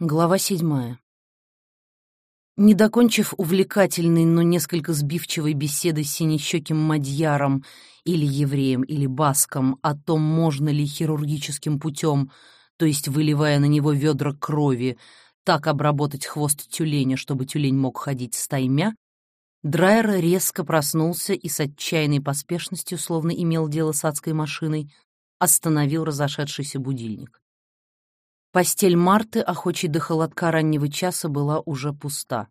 Глава седьмая. Не докончив увлекательной, но несколько сбивчивой беседы с синещеким мадьяром или евреем, или баском о том, можно ли хирургическим путем, то есть выливая на него ведра крови, так обработать хвост тюленя, чтобы тюлень мог ходить стаймя, Драйер резко проснулся и с отчаянной поспешностью, словно имел дело с адской машиной, остановил разошедшийся будильник. Постель Марты, охочей до холодка раннего часа, была уже пуста.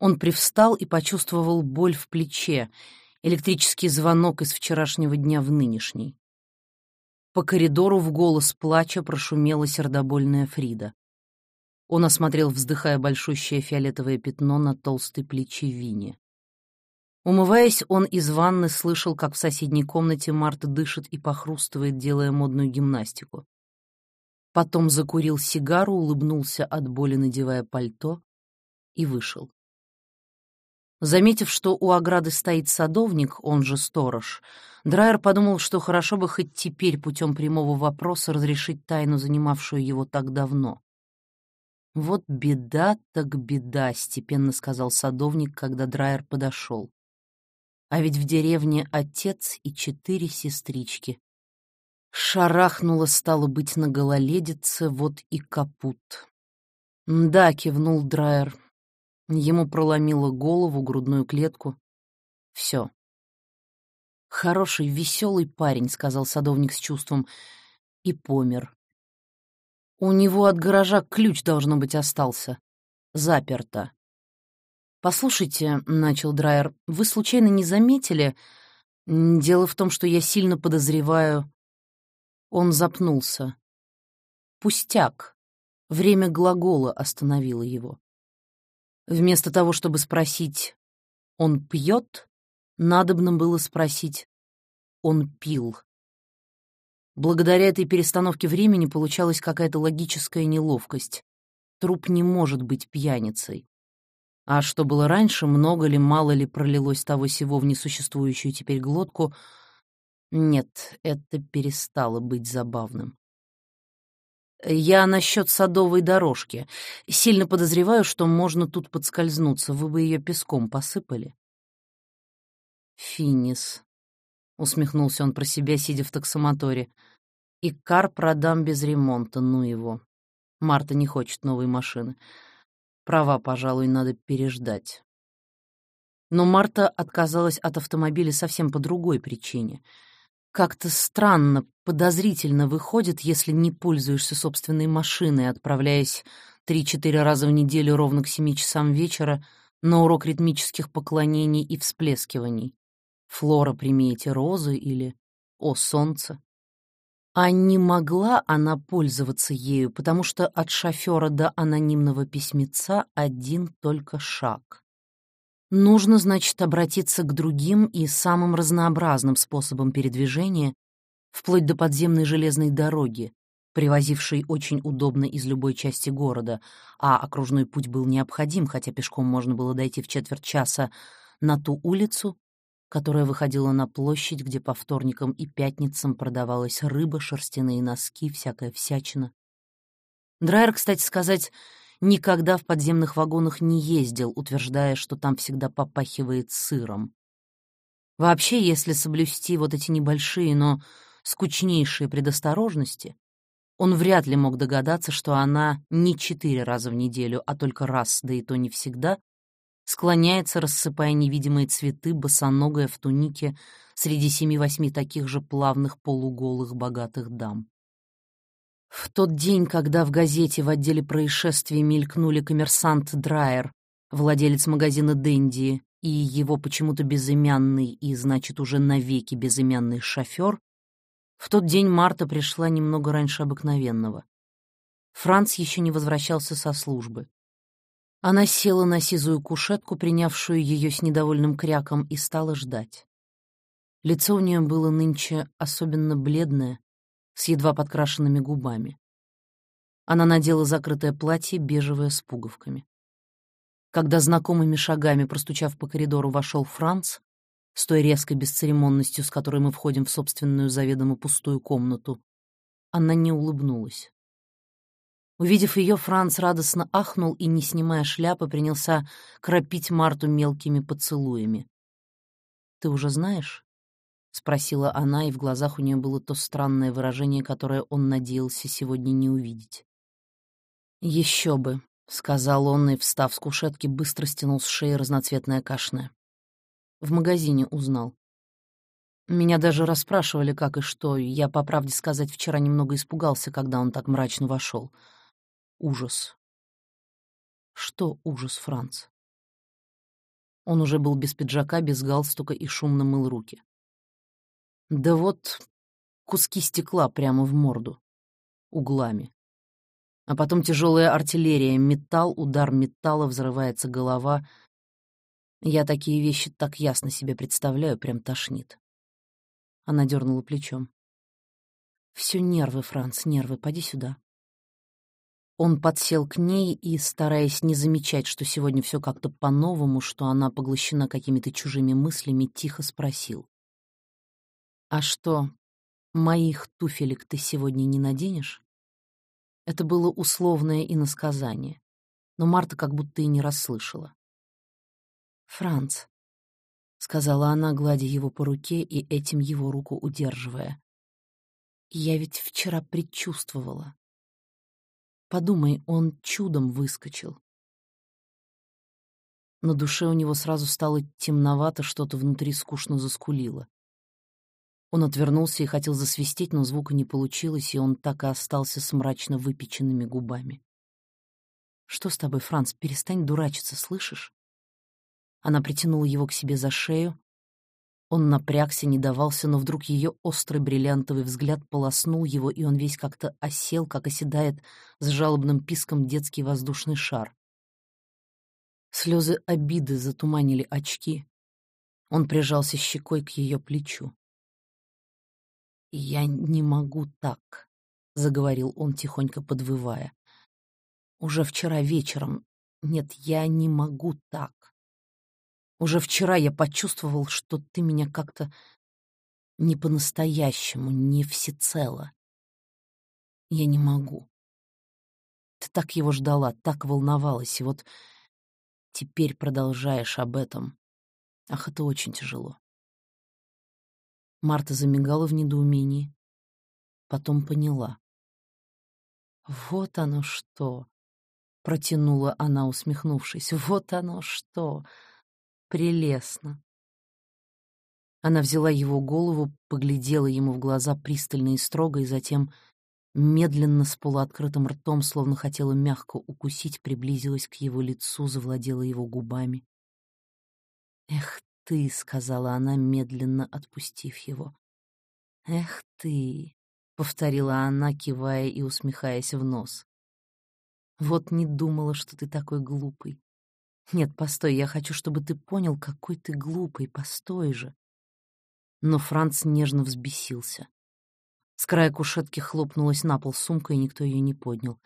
Он привстал и почувствовал боль в плече, электрический звонок из вчерашнего дня в нынешний. По коридору в голос плача прошумела сердобольная Фрида. Он осмотрел, вздыхая большущее фиолетовое пятно на толстой плече Вине. Умываясь, он из ванны слышал, как в соседней комнате Марта дышит и похрустывает, делая модную гимнастику. Потом закурил сигару, улыбнулся от боли, надевая пальто, и вышел. Заметив, что у ограды стоит садовник, он же сторож, Драйер подумал, что хорошо бы хоть теперь путем прямого вопроса разрешить тайну, занимавшую его так давно. «Вот беда так беда», — степенно сказал садовник, когда Драйер подошел. «А ведь в деревне отец и четыре сестрички. Шарахнуло, стало быть, на гололедице, вот и капут. «Да», — кивнул Драйер. Ему проломило голову, грудную клетку. Все. «Хороший, веселый парень», — сказал садовник с чувством, и помер. «У него от гаража ключ, должно быть, остался. Заперто». «Послушайте», — начал Драйер, — «вы случайно не заметили? Дело в том, что я сильно подозреваю...» Он запнулся. «Пустяк». Время глагола остановило его. Вместо того, чтобы спросить «он пьет», надобно было спросить «он пил». Благодаря этой перестановке времени получалась какая-то логическая неловкость. Труп не может быть пьяницей. А что было раньше, много ли, мало ли пролилось того сего в несуществующую теперь глотку — нет, это перестало быть забавным. Я насчет садовой дорожки. Сильно подозреваю, что можно тут подскользнуться. Вы бы ее песком посыпали. Финис. Усмехнулся он про себя, сидя в таксомоторе. И кар продам без ремонта, ну его. Марта не хочет новой машины. Права, пожалуй, надо переждать. Но Марта отказалась от автомобиля совсем по другой причине — как-то странно, подозрительно выходит, если не пользуешься собственной машиной, отправляясь три-четыре раза в неделю ровно к семи часам вечера на урок ритмических поклонений и всплескиваний. Флора, прими розы или «О, солнце». А не могла она пользоваться ею, потому что от шофера до анонимного письмеца один только шаг. Нужно, значит, обратиться к другим и самым разнообразным способам передвижения, вплоть до подземной железной дороги, привозившей очень удобно из любой части города, а окружной путь был необходим, хотя пешком можно было дойти в четверть часа, на ту улицу, которая выходила на площадь, где по вторникам и пятницам продавалась рыба, шерстяные носки, всякая всячина. Драйер, кстати сказать, никогда в подземных вагонах не ездил, утверждая, что там всегда попахивает сыром. Вообще, если соблюсти вот эти небольшие, но скучнейшие предосторожности, он вряд ли мог догадаться, что она не четыре раза в неделю, а только раз, да и то не всегда, склоняется, рассыпая невидимые цветы, босоногая в тунике среди семи-восьми таких же плавных полуголых богатых дам. В тот день, когда в газете в отделе происшествий мелькнули коммерсант Драйер, владелец магазина «Дэнди», и его почему-то безымянный и, значит, уже навеки безымянный шофер, в тот день Марта пришла немного раньше обыкновенного. Франц еще не возвращался со службы. Она села на сизую кушетку, принявшую ее с недовольным кряком, и стала ждать. Лицо у нее было нынче особенно бледное, с едва подкрашенными губами. Она надела закрытое платье, бежевое с пуговками. Когда знакомыми шагами, простучав по коридору, вошел Франц, с той резкой бесцеремонностью, с которой мы входим в собственную заведомо пустую комнату, она не улыбнулась. Увидев ее, Франц радостно ахнул и, не снимая шляпы, принялся кропить Марту мелкими поцелуями. «Ты уже знаешь?» — спросила она, и в глазах у нее было то странное выражение, которое он надеялся сегодня не увидеть. «Еще бы», — сказал он и, встав с кушетки, быстро стянул с шеи разноцветное кашне. В магазине узнал. Меня даже расспрашивали, как и что, и я, по правде сказать, вчера немного испугался, когда он так мрачно вошел. Ужас. Что ужас, Франц? Он уже был без пиджака, без галстука и шумно мыл руки. Да вот куски стекла прямо в морду, углами. А потом тяжелая артиллерия, металл, удар металла, взрывается голова. Я такие вещи так ясно себе представляю, прям тошнит. Она дернула плечом. Все нервы, Франц, нервы, поди сюда. Он подсел к ней и, стараясь не замечать, что сегодня все как-то по-новому, что она поглощена какими-то чужими мыслями, тихо спросил. «А что, моих туфелек ты сегодня не наденешь?» Это было условное иносказание, но Марта как будто и не расслышала. «Франц», — сказала она, гладя его по руке и этим его руку удерживая, — «я ведь вчера предчувствовала. Подумай, он чудом выскочил». На душе у него сразу стало темновато, что-то внутри скучно заскулило. Он отвернулся и хотел засвистеть, но звука не получилось, и он так и остался с мрачно выпеченными губами. «Что с тобой, Франц? Перестань дурачиться, слышишь?» Она притянула его к себе за шею. Он напрягся, не давался, но вдруг ее острый бриллиантовый взгляд полоснул его, и он весь как-то осел, как оседает с жалобным писком детский воздушный шар. Слезы обиды затуманили очки. Он прижался щекой к ее плечу. «Я не могу так», — заговорил он, тихонько подвывая. «Уже вчера вечером... Нет, я не могу так. Уже вчера я почувствовал, что ты меня как-то не по-настоящему, не всецело. Я не могу. Ты так его ждала, так волновалась, и вот теперь продолжаешь об этом. Ах, это очень тяжело. Марта замигала в недоумении. Потом поняла. «Вот оно что!» — протянула она, усмехнувшись. «Вот оно что! Прелестно!» Она взяла его голову, поглядела ему в глаза пристально и строго, и затем, медленно с полуоткрытым ртом, словно хотела мягко укусить, приблизилась к его лицу, завладела его губами. «Эх ты», — сказала она, медленно отпустив его. «Эх ты», — повторила она, кивая и усмехаясь в нос. «Вот не думала, что ты такой глупый. Нет, постой, я хочу, чтобы ты понял, какой ты глупый, постой же». Но Франц нежно взбесился. С края кушетки хлопнулась на пол сумка, и никто ее не поднял.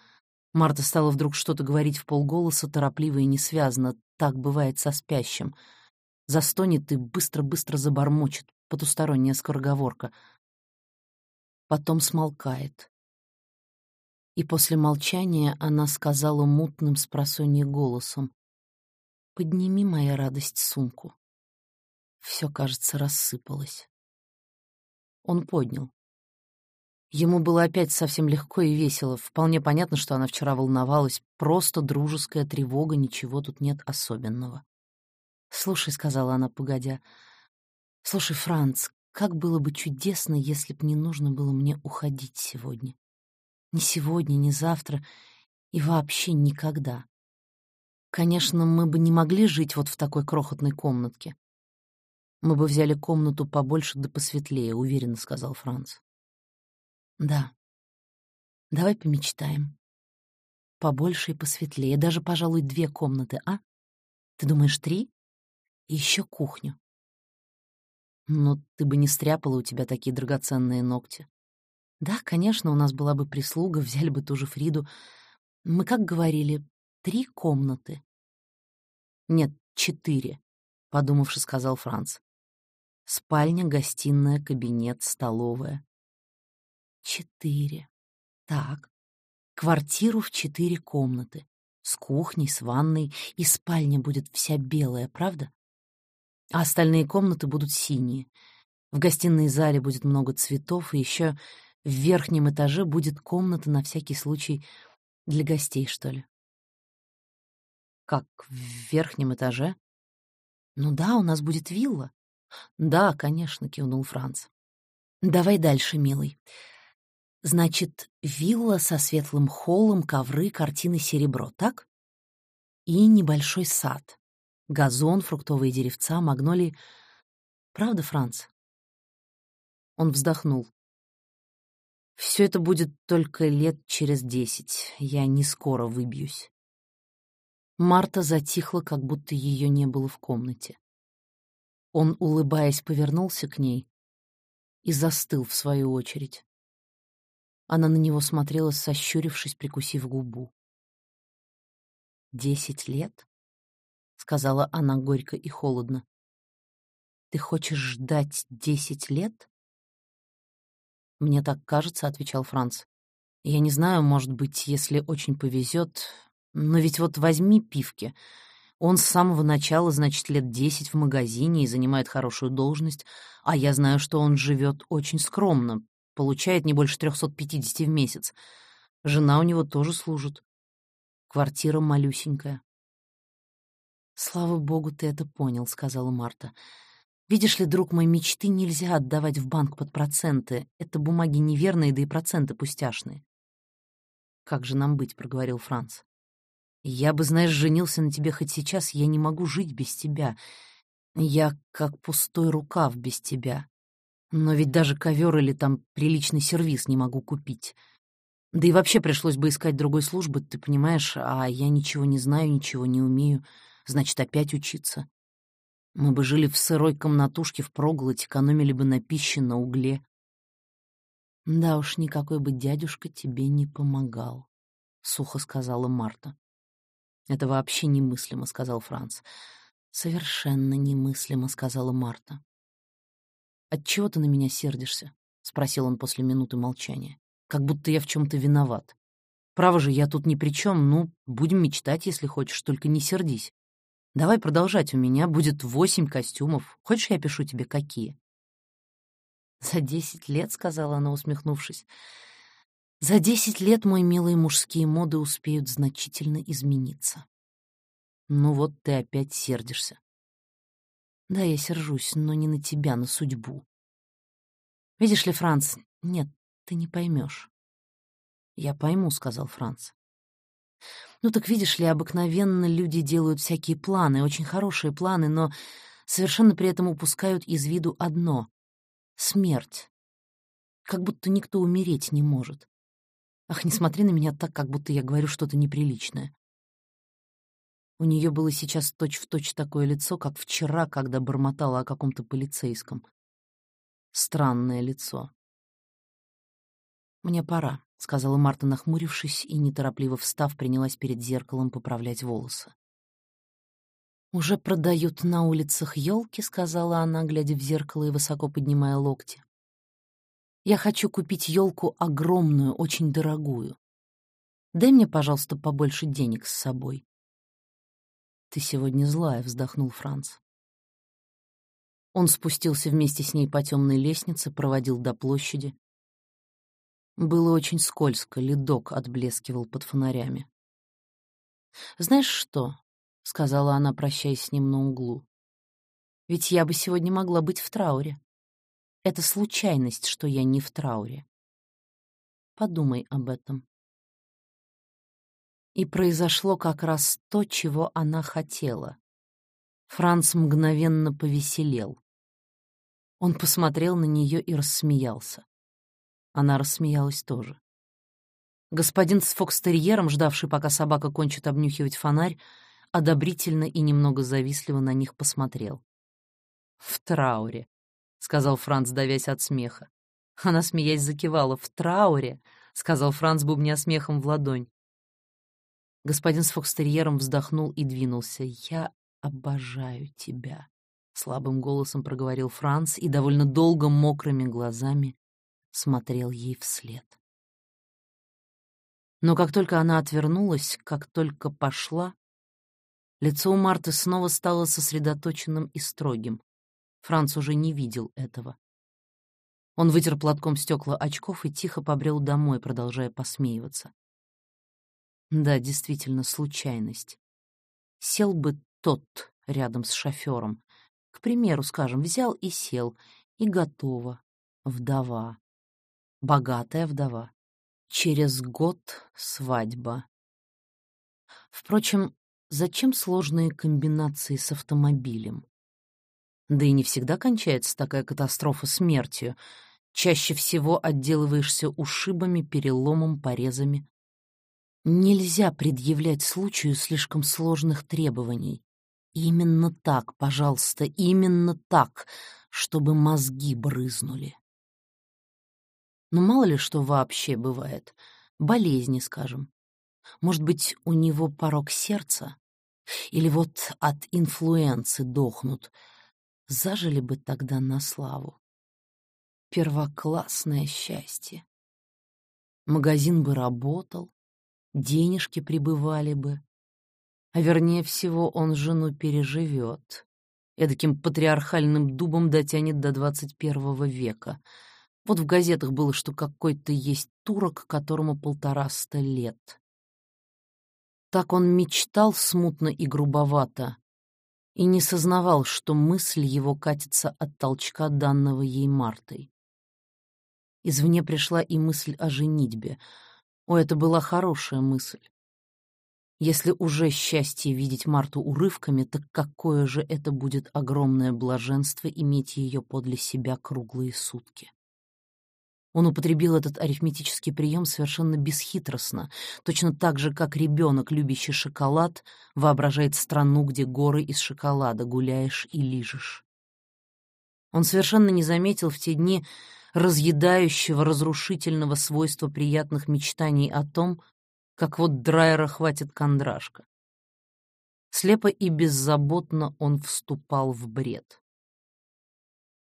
Марта стала вдруг что-то говорить в полголоса, торопливо и несвязно. Так бывает со спящим — Застонет и быстро-быстро забормочет, потусторонняя скороговорка. Потом смолкает. И после молчания она сказала мутным с голосом. «Подними, моя радость, сумку». Все, кажется, рассыпалось. Он поднял. Ему было опять совсем легко и весело. Вполне понятно, что она вчера волновалась. Просто дружеская тревога, ничего тут нет особенного. «Слушай», — сказала она, погодя, — «слушай, Франц, как было бы чудесно, если б не нужно было мне уходить сегодня. Ни сегодня, ни завтра и вообще никогда. Конечно, мы бы не могли жить вот в такой крохотной комнатке. Мы бы взяли комнату побольше да посветлее, уверенно сказал Франц. Да. Давай помечтаем. Побольше и посветлее, даже, пожалуй, две комнаты, а? Ты думаешь, три? Еще кухню. Но ты бы не стряпала у тебя такие драгоценные ногти. Да, конечно, у нас была бы прислуга, взяли бы ту же Фриду. Мы, как говорили, три комнаты. Нет, четыре, — подумавши, сказал Франц. Спальня, гостиная, кабинет, столовая. Четыре. Так. Квартиру в четыре комнаты, с кухней, с ванной, и спальня будет вся белая, правда? А остальные комнаты будут синие. В гостиной зале будет много цветов, и еще в верхнем этаже будет комната на всякий случай для гостей, что ли. Как в верхнем этаже? Ну да, у нас будет вилла. Да, конечно, кивнул Франц. Давай дальше, милый. Значит, вилла со светлым холлом, ковры, картины серебро, так? И небольшой сад. Газон, фруктовые деревца, магнолии. Правда, Франц? Он вздохнул. Все это будет только лет через десять. Я не скоро выбьюсь. Марта затихла, как будто ее не было в комнате. Он, улыбаясь, повернулся к ней и застыл в свою очередь. Она на него смотрела, сощурившись, прикусив губу. «Десять лет?» — сказала она горько и холодно. «Ты хочешь ждать десять лет?» «Мне так кажется», — отвечал Франц. «Я не знаю, может быть, если очень повезет, но ведь вот возьми пивки. Он с самого начала, значит, лет десять в магазине и занимает хорошую должность, а я знаю, что он живет очень скромно, получает не больше 350 в месяц. Жена у него тоже служит. Квартира малюсенькая. «Слава богу, ты это понял», — сказала Марта. «Видишь ли, друг мой, мечты нельзя отдавать в банк под проценты. Это бумаги неверные, да и проценты пустяшные». «Как же нам быть?» — проговорил Франц. «Я бы, знаешь, женился на тебе хоть сейчас, я не могу жить без тебя. Я как пустой рукав без тебя. Но ведь даже ковер или там приличный сервиз не могу купить. Да и вообще пришлось бы искать другой службы, ты понимаешь, а я ничего не знаю, ничего не умею, значит, опять учиться. Мы бы жили в сырой комнатушке в проголодь, экономили бы на пище, на угле. Да уж, никакой бы дядюшка тебе не помогал, — сухо сказала Марта. Это вообще немыслимо, — сказал Франц. Совершенно немыслимо, — сказала Марта. «Отчего ты на меня сердишься?» — спросил он после минуты молчания. «Как будто я в чем-то виноват. Право же, я тут ни при чем. Ну, будем мечтать, если хочешь, только не сердись. Давай продолжать, у меня будет восемь костюмов. Хочешь, я пишу тебе, какие?» «За десять лет», — сказала она, усмехнувшись. «За десять лет, мой милые мужские моды успеют значительно измениться». «Ну вот ты опять сердишься. Да, я сержусь, но не на тебя, на судьбу. Видишь ли, Франц, нет, ты не поймешь. Я пойму, сказал Франц. Ну так видишь ли, обыкновенно люди делают всякие планы, очень хорошие планы, но совершенно при этом упускают из виду одно — смерть. Как будто никто умереть не может. Ах, не смотри на меня так, как будто я говорю что-то неприличное. У нее было сейчас точь-в-точь точь такое лицо, как вчера, когда бормотала о каком-то полицейском. Странное лицо. «Мне пора», — сказала Марта, нахмурившись, и, неторопливо встав, принялась перед зеркалом поправлять волосы. «Уже продают на улицах елки», — сказала она, глядя в зеркало и высоко поднимая локти. «Я хочу купить елку огромную, очень дорогую. Дай мне, пожалуйста, побольше денег с собой. «Ты сегодня злая», — вздохнул Франц. Он спустился вместе с ней по темной лестнице, проводил до площади. Было очень скользко, ледок отблескивал под фонарями. «Знаешь что?» — сказала она, прощаясь с ним на углу. «Ведь я бы сегодня могла быть в трауре. Это случайность, что я не в трауре. Подумай об этом». И произошло как раз то, чего она хотела. Франц мгновенно повеселел. Он посмотрел на нее и рассмеялся. Она рассмеялась тоже. Господин с фокстерьером, ждавший, пока собака кончит обнюхивать фонарь, одобрительно и немного завистливо на них посмотрел. «В трауре», — сказал Франц, давясь от смеха. Она, смеясь, закивала. «В трауре», — сказал Франц, бубня смехом в ладонь. Господин с фокстерьером вздохнул и двинулся. «Я обожаю тебя», — слабым голосом проговорил Франц и довольно долго мокрыми глазами смотрел ей вслед. Но как только она отвернулась, как только пошла, лицо у Марты снова стало сосредоточенным и строгим. Франц уже не видел этого. Он вытер платком стекла очков и тихо побрел домой, продолжая посмеиваться. Да, действительно, случайность. Сел бы тот рядом с шофером. К примеру, скажем, взял и сел, и готово. Вдова. Богатая вдова. Через год свадьба. Впрочем, зачем сложные комбинации с автомобилем? Да и не всегда кончается такая катастрофа смертью. Чаще всего отделываешься ушибами, переломом, порезами. Нельзя предъявлять случаю слишком сложных требований. Именно так, пожалуйста, именно так, чтобы мозги брызнули. Но мало ли что вообще бывает. Болезни, скажем. Может быть, у него порог сердца? Или вот от инфлюенции дохнут. Зажили бы тогда на славу. Первоклассное счастье. Магазин бы работал, денежки прибывали бы. А вернее всего, он жену переживет. Эдаким патриархальным дубом дотянет до двадцать первого века. Вот в газетах было, что какой-то есть турок, которому полтораста лет. Так он мечтал смутно и грубовато и не сознавал, что мысль его катится от толчка данного ей Мартой. Извне пришла и мысль о женитьбе. О, это была хорошая мысль. Если уже счастье видеть Марту урывками, так какое же это будет огромное блаженство иметь ее подле себя круглые сутки. Он употребил этот арифметический прием совершенно бесхитростно, точно так же, как ребенок, любящий шоколад, воображает страну, где горы из шоколада гуляешь и лижешь. Он совершенно не заметил в те дни разъедающего, разрушительного свойства приятных мечтаний о том, как вот Драйера хватит кондрашка. Слепо и беззаботно он вступал в бред.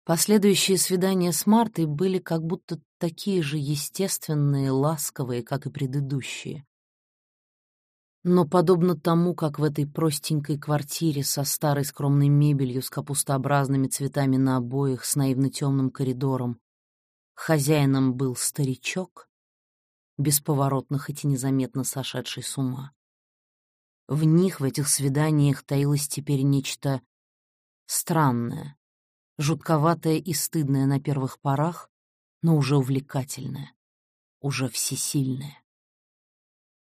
Последующие свидания с Мартой были как будто такие же естественные, ласковые, как и предыдущие. Но подобно тому, как в этой простенькой квартире со старой скромной мебелью, с капустообразными цветами на обоях, с наивно темным коридором, хозяином был старичок, бесповоротно, хоть и незаметно сошедший с ума. В них, в этих свиданиях, таилось теперь нечто странное, жутковатое и стыдное на первых порах, но уже увлекательное, уже всесильное.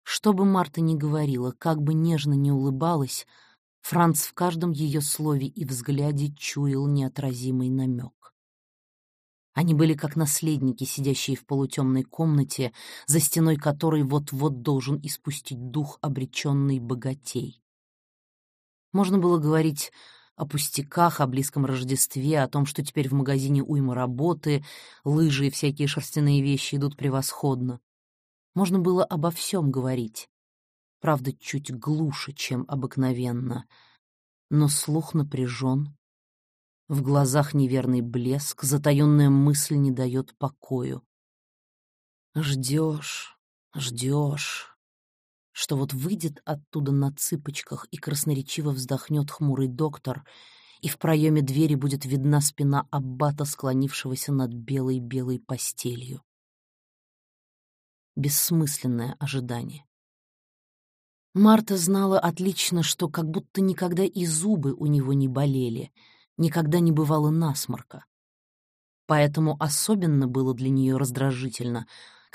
Что бы Марта ни говорила, как бы нежно ни улыбалась, Франц в каждом ее слове и взгляде чуял неотразимый намек. Они были как наследники, сидящие в полутемной комнате, за стеной которой вот-вот должен испустить дух обреченный богатей. Можно было говорить о пустяках, о близком Рождестве, о том, что теперь в магазине уйма работы, лыжи и всякие шерстяные вещи идут превосходно. Можно было обо всем говорить. Правда, чуть глуше, чем обыкновенно. Но слух напряжен, в глазах неверный блеск, затаённая мысль не дает покою. Ждешь, ждешь, что вот выйдет оттуда на цыпочках и красноречиво вздохнет хмурый доктор, и в проеме двери будет видна спина аббата, склонившегося над белой-белой постелью. Бессмысленное ожидание. Марта знала отлично, что как будто никогда и зубы у него не болели — никогда не бывало насморка. Поэтому особенно было для нее раздражительно,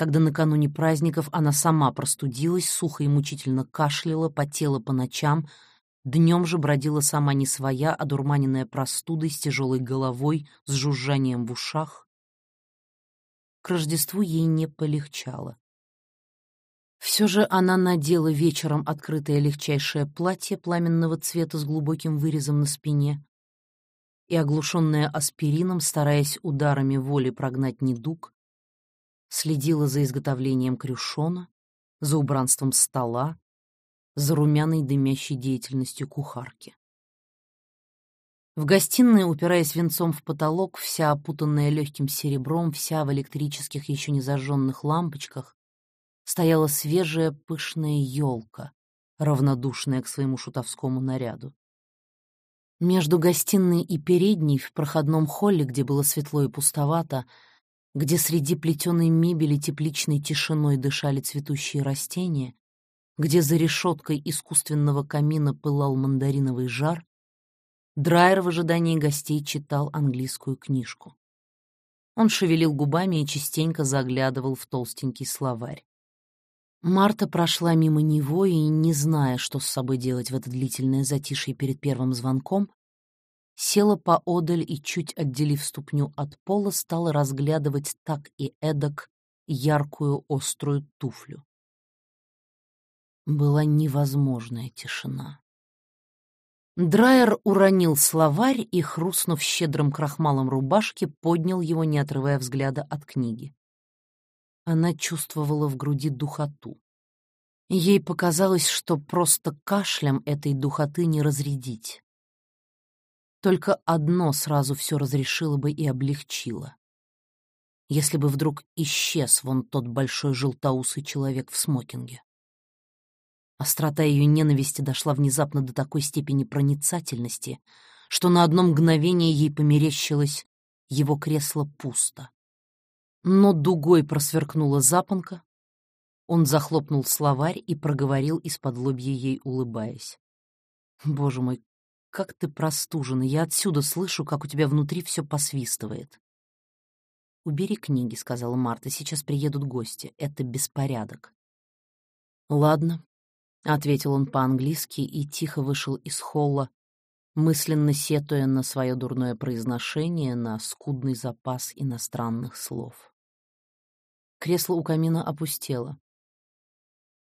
когда накануне праздников она сама простудилась, сухо и мучительно кашляла, потела по ночам, днем же бродила сама не своя, одурманенная простудой с тяжелой головой, с жужжанием в ушах. К Рождеству ей не полегчало. Все же она надела вечером открытое легчайшее платье пламенного цвета с глубоким вырезом на спине, и, оглушенная аспирином, стараясь ударами воли прогнать недуг, следила за изготовлением крюшона, за убранством стола, за румяной дымящей деятельностью кухарки. В гостиной, упираясь венцом в потолок, вся опутанная легким серебром, вся в электрических еще не зажженных лампочках, стояла свежая пышная елка, равнодушная к своему шутовскому наряду. Между гостиной и передней в проходном холле, где было светло и пустовато, где среди плетеной мебели тепличной тишиной дышали цветущие растения, где за решеткой искусственного камина пылал мандариновый жар, Драйер в ожидании гостей читал английскую книжку. Он шевелил губами и частенько заглядывал в толстенький словарь. Марта прошла мимо него и, не зная, что с собой делать в это длительное затишье перед первым звонком, села поодаль и, чуть отделив ступню от пола, стала разглядывать так и эдак яркую острую туфлю. Была невозможная тишина. Драйер уронил словарь и, хрустнув щедрым крахмалом рубашки, поднял его, не отрывая взгляда от книги. Она чувствовала в груди духоту. Ей показалось, что просто кашлем этой духоты не разрядить. Только одно сразу все разрешило бы и облегчило. Если бы вдруг исчез вон тот большой желтоусый человек в смокинге. Острота ее ненависти дошла внезапно до такой степени проницательности, что на одно мгновение ей померещилось его кресло пусто. Но дугой просверкнула запонка. Он захлопнул словарь и проговорил из-под лобья ей, улыбаясь. «Боже мой, как ты простужена! Я отсюда слышу, как у тебя внутри все посвистывает». «Убери книги», — сказала Марта, — «сейчас приедут гости. Это беспорядок». «Ладно», — ответил он по-английски и тихо вышел из холла, мысленно сетуя на свое дурное произношение, на скудный запас иностранных слов. Кресло у камина опустело.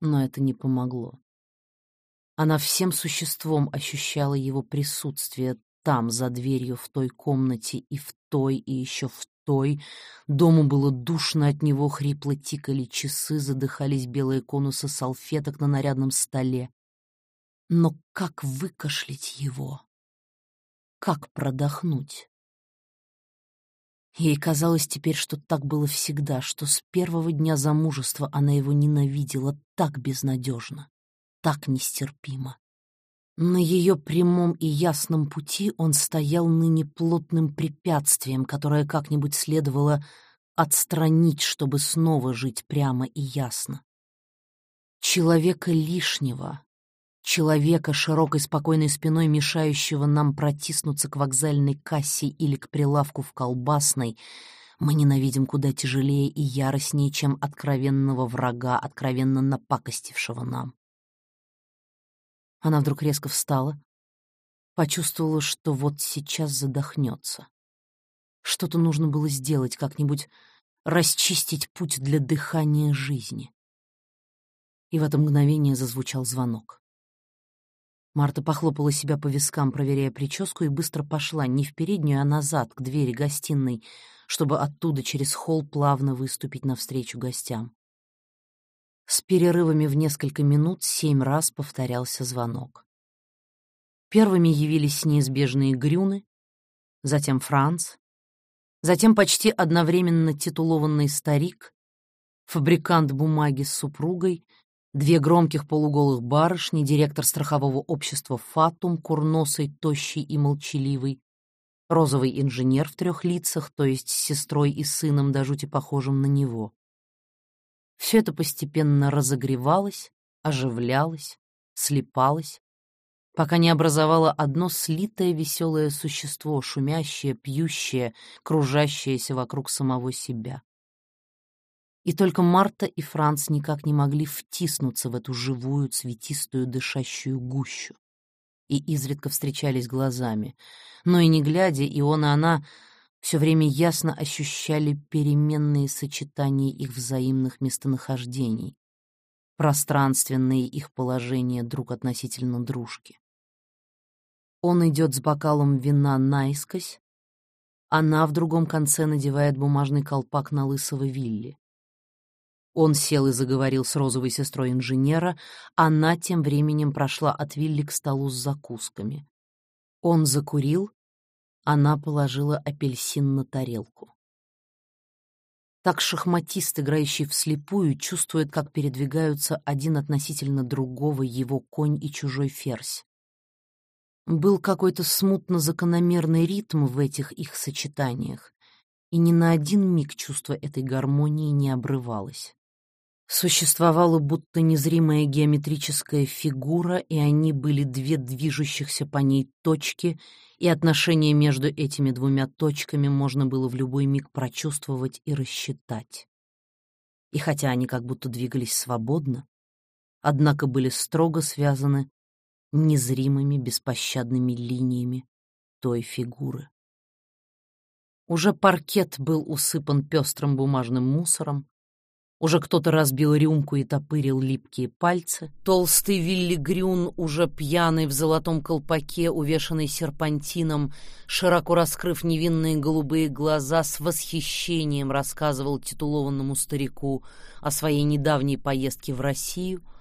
Но это не помогло. Она всем существом ощущала его присутствие там, за дверью, в той комнате, и в той, и еще в той. Дому было душно от него, хрипло тикали часы, задыхались белые конусы салфеток на нарядном столе. Но как выкашлять его? Как продохнуть? Ей казалось теперь, что так было всегда, что с первого дня замужества она его ненавидела так безнадежно, так нестерпимо. На ее прямом и ясном пути он стоял ныне плотным препятствием, которое как-нибудь следовало отстранить, чтобы снова жить прямо и ясно. Человека лишнего, человека широкой спокойной спиной, мешающего нам протиснуться к вокзальной кассе или к прилавку в колбасной, мы ненавидим куда тяжелее и яростнее, чем откровенного врага, откровенно напакостившего нам. Она вдруг резко встала, почувствовала, что вот сейчас задохнется. Что-то нужно было сделать, как-нибудь расчистить путь для дыхания жизни. И в это мгновение зазвучал звонок. Марта похлопала себя по вискам, проверяя прическу, и быстро пошла не в переднюю, а назад, к двери гостиной, чтобы оттуда через холл плавно выступить навстречу гостям. С перерывами в несколько минут семь раз повторялся звонок. Первыми явились неизбежные Грюны, затем Франц, затем почти одновременно титулованный старик, фабрикант бумаги с супругой Две громких полуголых барышни, директор страхового общества «Фатум», курносый, тощий и молчаливый, розовый инженер в трех лицах, то есть с сестрой и сыном, до жути похожим на него. Все это постепенно разогревалось, оживлялось, слипалось, пока не образовало одно слитое веселое существо, шумящее, пьющее, кружащееся вокруг самого себя. И только Марта и Франц никак не могли втиснуться в эту живую, цветистую, дышащую гущу. И изредка встречались глазами. Но и не глядя, и он, и она все время ясно ощущали переменные сочетания их взаимных местонахождений, пространственные их положения друг относительно дружки. Он идет с бокалом вина наискось, она в другом конце надевает бумажный колпак на лысого Вилли. Он сел и заговорил с розовой сестрой инженера, она тем временем прошла от Вилли к столу с закусками. Он закурил, она положила апельсин на тарелку. Так шахматист, играющий вслепую, чувствует, как передвигаются один относительно другого его конь и чужой ферзь. Был какой-то смутно закономерный ритм в этих их сочетаниях, и ни на один миг чувство этой гармонии не обрывалось. Существовала будто незримая геометрическая фигура, и они были две движущихся по ней точки, и отношения между этими двумя точками можно было в любой миг прочувствовать и рассчитать. И хотя они как будто двигались свободно, однако были строго связаны незримыми беспощадными линиями той фигуры. Уже паркет был усыпан пестрым бумажным мусором, уже кто-то разбил рюмку и топырил липкие пальцы. Толстый Вилли Грюн, уже пьяный в золотом колпаке, увешанный серпантином, широко раскрыв невинные голубые глаза, с восхищением рассказывал титулованному старику о своей недавней поездке в Россию —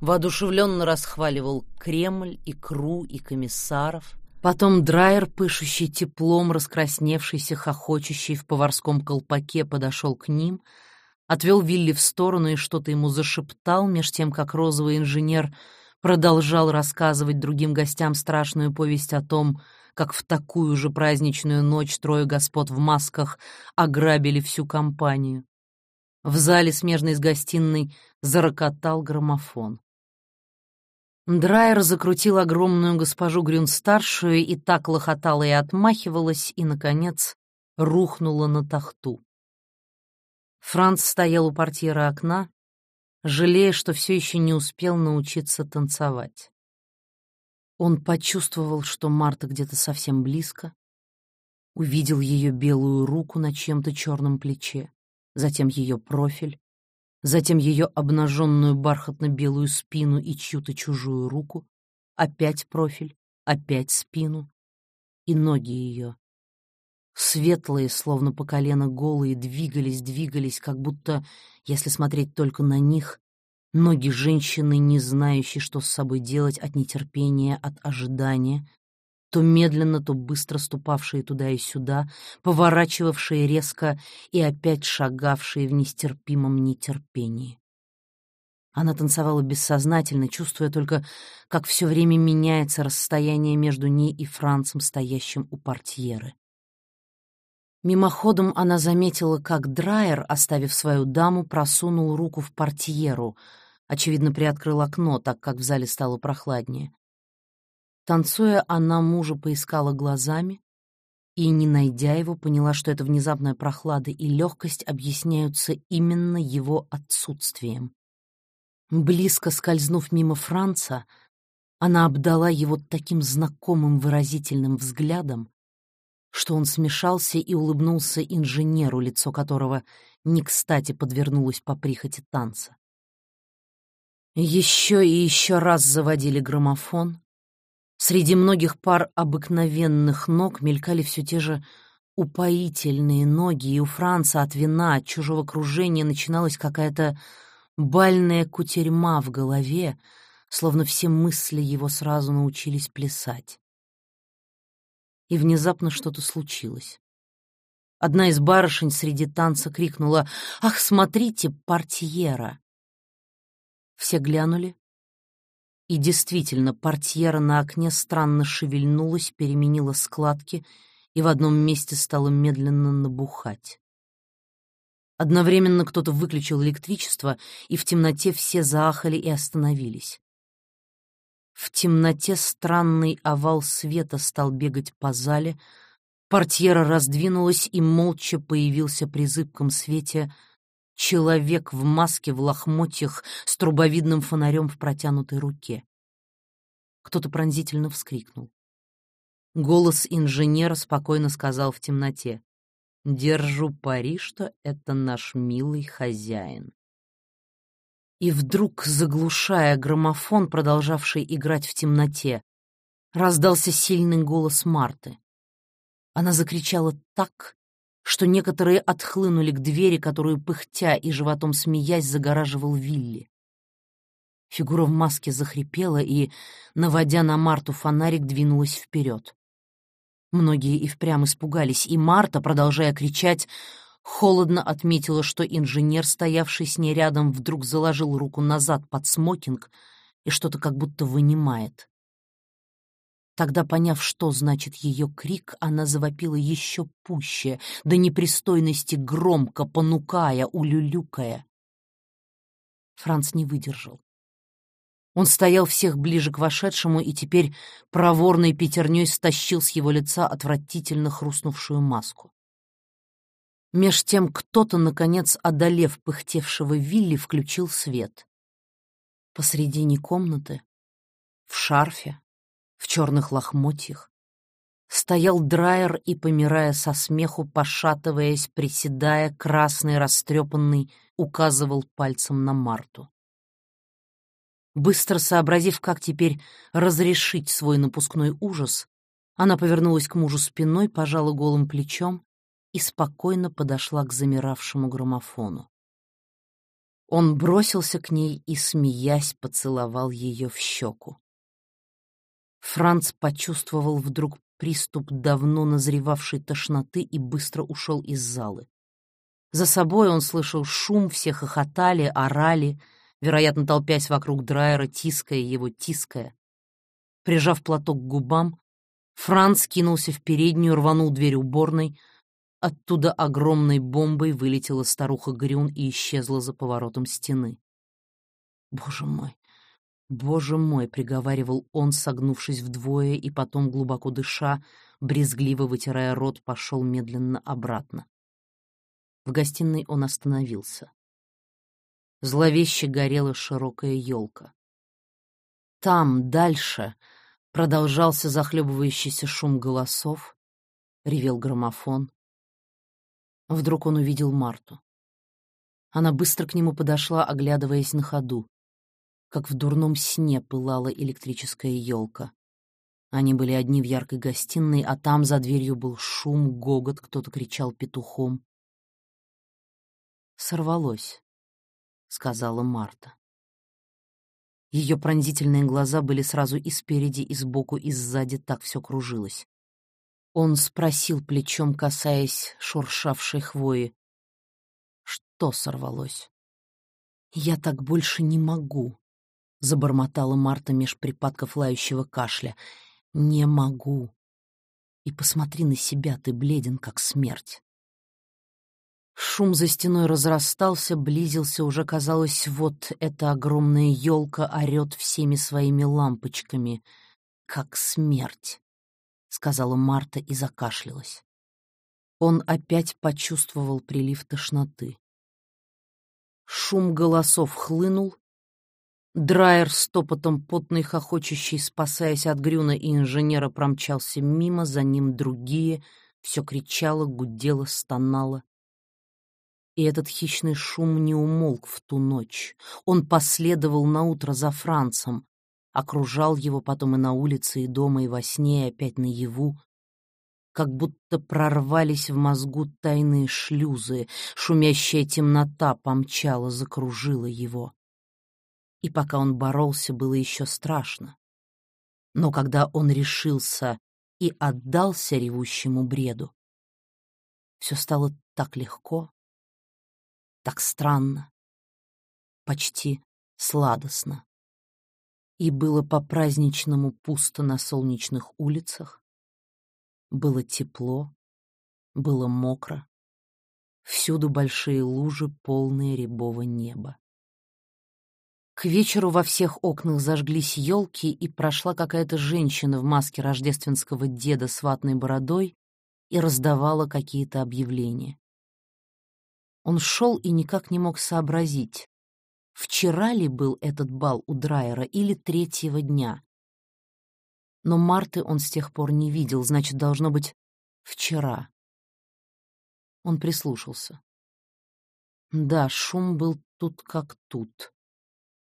воодушевленно расхваливал Кремль, икру и комиссаров. Потом Драйер, пышущий теплом, раскрасневшийся, хохочущий в поварском колпаке, подошел к ним, отвел Вилли в сторону и что-то ему зашептал, меж тем, как розовый инженер продолжал рассказывать другим гостям страшную повесть о том, как в такую же праздничную ночь трое господ в масках ограбили всю компанию. В зале, смежной с гостиной, зарокотал граммофон. Драйер закрутил огромную госпожу Грюн-старшую и так лохотала и отмахивалась, и, наконец, рухнула на тахту. Франц стоял у портьера окна, жалея, что все еще не успел научиться танцевать. Он почувствовал, что Марта где-то совсем близко, увидел ее белую руку на чем-то черном плече, затем ее профиль, затем ее обнаженную бархатно-белую спину и чью-то чужую руку, опять профиль, опять спину и ноги ее. Светлые, словно по колено голые, двигались, двигались, как будто, если смотреть только на них, ноги женщины, не знающей, что с собой делать от нетерпения, от ожидания, то медленно, то быстро ступавшие туда и сюда, поворачивавшие резко и опять шагавшие в нестерпимом нетерпении. Она танцевала бессознательно, чувствуя только, как все время меняется расстояние между ней и Францем, стоящим у портьеры. Мимоходом она заметила, как Драйер, оставив свою даму, просунул руку в портьеру, очевидно, приоткрыл окно, так как в зале стало прохладнее. Танцуя, она мужа поискала глазами и, не найдя его, поняла, что эта внезапная прохлада и легкость объясняются именно его отсутствием. Близко скользнув мимо Франца, она обдала его таким знакомым выразительным взглядом, что он смешался и улыбнулся инженеру, лицо которого не кстати подвернулось по прихоти танца. Еще и еще раз заводили граммофон, Среди многих пар обыкновенных ног мелькали все те же упоительные ноги, и у Франца от вина, от чужого кружения начиналась какая-то бальная кутерьма в голове, словно все мысли его сразу научились плясать. И внезапно что-то случилось. Одна из барышень среди танца крикнула «Ах, смотрите, портьера!» Все глянули, и действительно, портьера на окне странно шевельнулась, переменила складки и в одном месте стала медленно набухать. Одновременно кто-то выключил электричество, и в темноте все заахали и остановились. В темноте странный овал света стал бегать по зале, портьера раздвинулась, и молча появился при зыбком свете человек в маске, в лохмотьях, с трубовидным фонарем в протянутой руке. Кто-то пронзительно вскрикнул. Голос инженера спокойно сказал в темноте. «Держу пари, что это наш милый хозяин». И вдруг, заглушая граммофон, продолжавший играть в темноте, раздался сильный голос Марты. Она закричала так, что некоторые отхлынули к двери, которую, пыхтя и животом смеясь, загораживал Вилли. Фигура в маске захрипела и, наводя на Марту фонарик, двинулась вперед. Многие и впрямь испугались, и Марта, продолжая кричать, Холодно отметила, что инженер, стоявший с ней рядом, вдруг заложил руку назад под смокинг и что-то как будто вынимает. Тогда, поняв, что значит ее крик, она завопила еще пуще, до непристойности громко, понукая, улюлюкая. Франц не выдержал. Он стоял всех ближе к вошедшему и теперь проворной пятерней стащил с его лица отвратительно хрустнувшую маску. Меж тем кто-то, наконец, одолев пыхтевшего Вилли, включил свет. Посредине комнаты, в шарфе, в черных лохмотьях. Стоял драйер и, помирая со смеху, пошатываясь, приседая, красный, растрепанный, указывал пальцем на Марту. Быстро сообразив, как теперь разрешить свой напускной ужас, она повернулась к мужу спиной, пожала голым плечом и спокойно подошла к замиравшему граммофону. Он бросился к ней и, смеясь, поцеловал ее в щеку. Франц почувствовал вдруг приступ давно назревавшей тошноты и быстро ушел из залы. За собой он слышал шум, все хохотали, орали, вероятно, толпясь вокруг Драйера, тиская его, тиская. Прижав платок к губам, Франц кинулся в переднюю, рванул дверь уборной. Оттуда огромной бомбой вылетела старуха Грюн и исчезла за поворотом стены. «Боже мой, «Боже мой!» — приговаривал он, согнувшись вдвое, и потом, глубоко дыша, брезгливо вытирая рот, пошел медленно обратно. В гостиной он остановился. Зловеще горела широкая елка. Там, дальше, продолжался захлебывающийся шум голосов, ревел граммофон. Вдруг он увидел Марту. Она быстро к нему подошла, оглядываясь на ходу как в дурном сне пылала электрическая елка. Они были одни в яркой гостиной, а там за дверью был шум, гогот, кто-то кричал петухом. «Сорвалось», — сказала Марта. Ее пронзительные глаза были сразу и спереди, и сбоку, и сзади, так все кружилось. Он спросил плечом, касаясь шуршавшей хвои. «Что сорвалось?» «Я так больше не могу», — забормотала Марта меж припадков лающего кашля. «Не могу. И посмотри на себя, ты бледен, как смерть». Шум за стеной разрастался, близился, уже казалось, вот эта огромная елка орет всеми своими лампочками, как смерть, — сказала Марта и закашлялась. Он опять почувствовал прилив тошноты. Шум голосов хлынул, Драйер с топотом потный хохочущий, спасаясь от Грюна и инженера, промчался мимо, за ним другие, все кричало, гудело, стонало. И этот хищный шум не умолк в ту ночь. Он последовал наутро за Францем, окружал его потом и на улице, и дома, и во сне, и опять наяву, как будто прорвались в мозгу тайные шлюзы, шумящая темнота помчала, закружила его и пока он боролся, было еще страшно. Но когда он решился и отдался ревущему бреду, все стало так легко, так странно, почти сладостно. И было по-праздничному пусто на солнечных улицах, было тепло, было мокро, всюду большие лужи, полные рябого неба. К вечеру во всех окнах зажглись елки, и прошла какая-то женщина в маске рождественского деда с ватной бородой и раздавала какие-то объявления. Он шел и никак не мог сообразить, вчера ли был этот бал у Драйера или третьего дня. Но Марты он с тех пор не видел, значит, должно быть, вчера. Он прислушался. Да, шум был тут как тут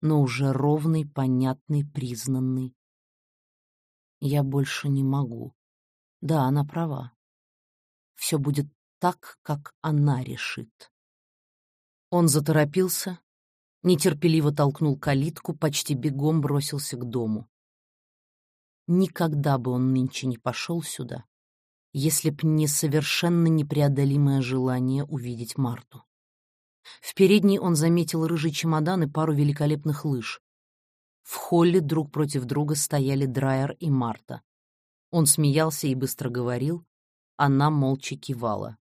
но уже ровный, понятный, признанный. Я больше не могу. Да, она права. Все будет так, как она решит. Он заторопился, нетерпеливо толкнул калитку, почти бегом бросился к дому. Никогда бы он нынче не пошел сюда, если б не совершенно непреодолимое желание увидеть Марту. В передней он заметил рыжий чемодан и пару великолепных лыж. В холле друг против друга стояли Драйер и Марта. Он смеялся и быстро говорил, она молча кивала.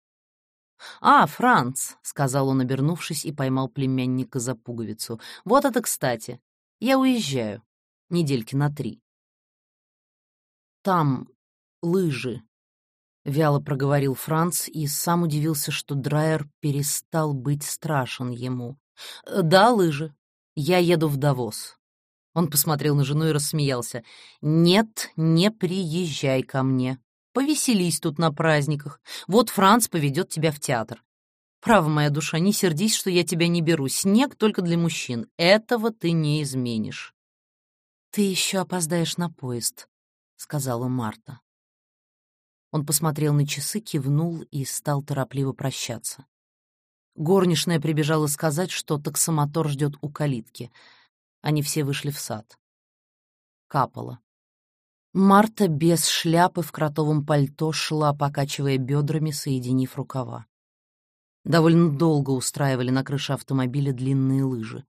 «А, Франц!» — сказал он, обернувшись, и поймал племянника за пуговицу. «Вот это кстати! Я уезжаю. Недельки на три». «Там лыжи», — вяло проговорил Франц и сам удивился, что Драйер перестал быть страшен ему. «Да, лыжи. Я еду в Давос». Он посмотрел на жену и рассмеялся. «Нет, не приезжай ко мне. Повеселись тут на праздниках. Вот Франц поведет тебя в театр. Право, моя душа, не сердись, что я тебя не беру. Снег только для мужчин. Этого ты не изменишь». «Ты еще опоздаешь на поезд», — сказала Марта. Он посмотрел на часы, кивнул и стал торопливо прощаться. Горничная прибежала сказать, что таксомотор ждет у калитки — они все вышли в сад. Капало. Марта без шляпы в кротовом пальто шла, покачивая бедрами, соединив рукава. Довольно долго устраивали на крыше автомобиля длинные лыжи.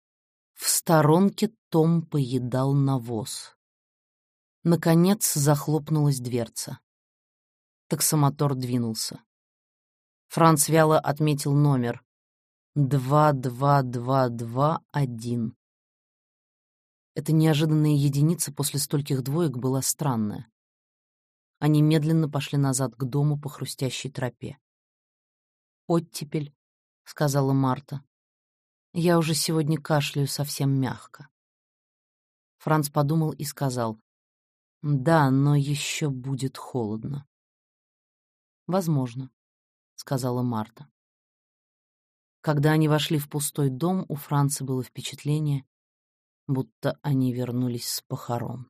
В сторонке Том поедал навоз. Наконец захлопнулась дверца. Таксомотор двинулся. Франц вяло отметил номер. 22221. Эта неожиданная единица после стольких двоек была странная. Они медленно пошли назад к дому по хрустящей тропе. «Оттепель», — сказала Марта. «Я уже сегодня кашляю совсем мягко». Франц подумал и сказал, «Да, но еще будет холодно». «Возможно», — сказала Марта. Когда они вошли в пустой дом, у Франца было впечатление, будто они вернулись с похорон.